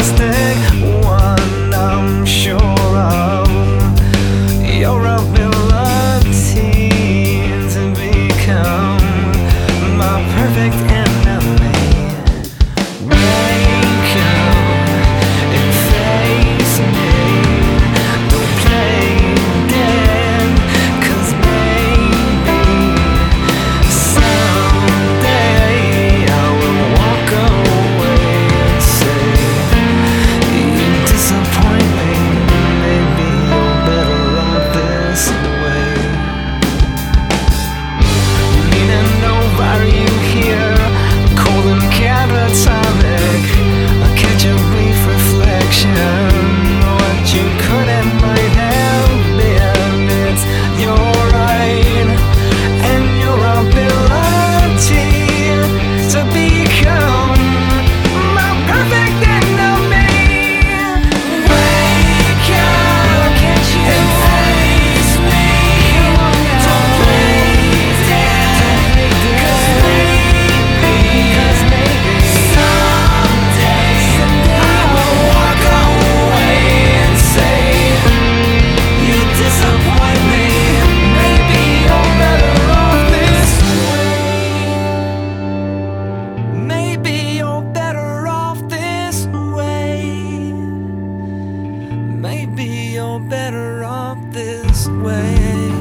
fantastic one, I'm sure. Of. better this way.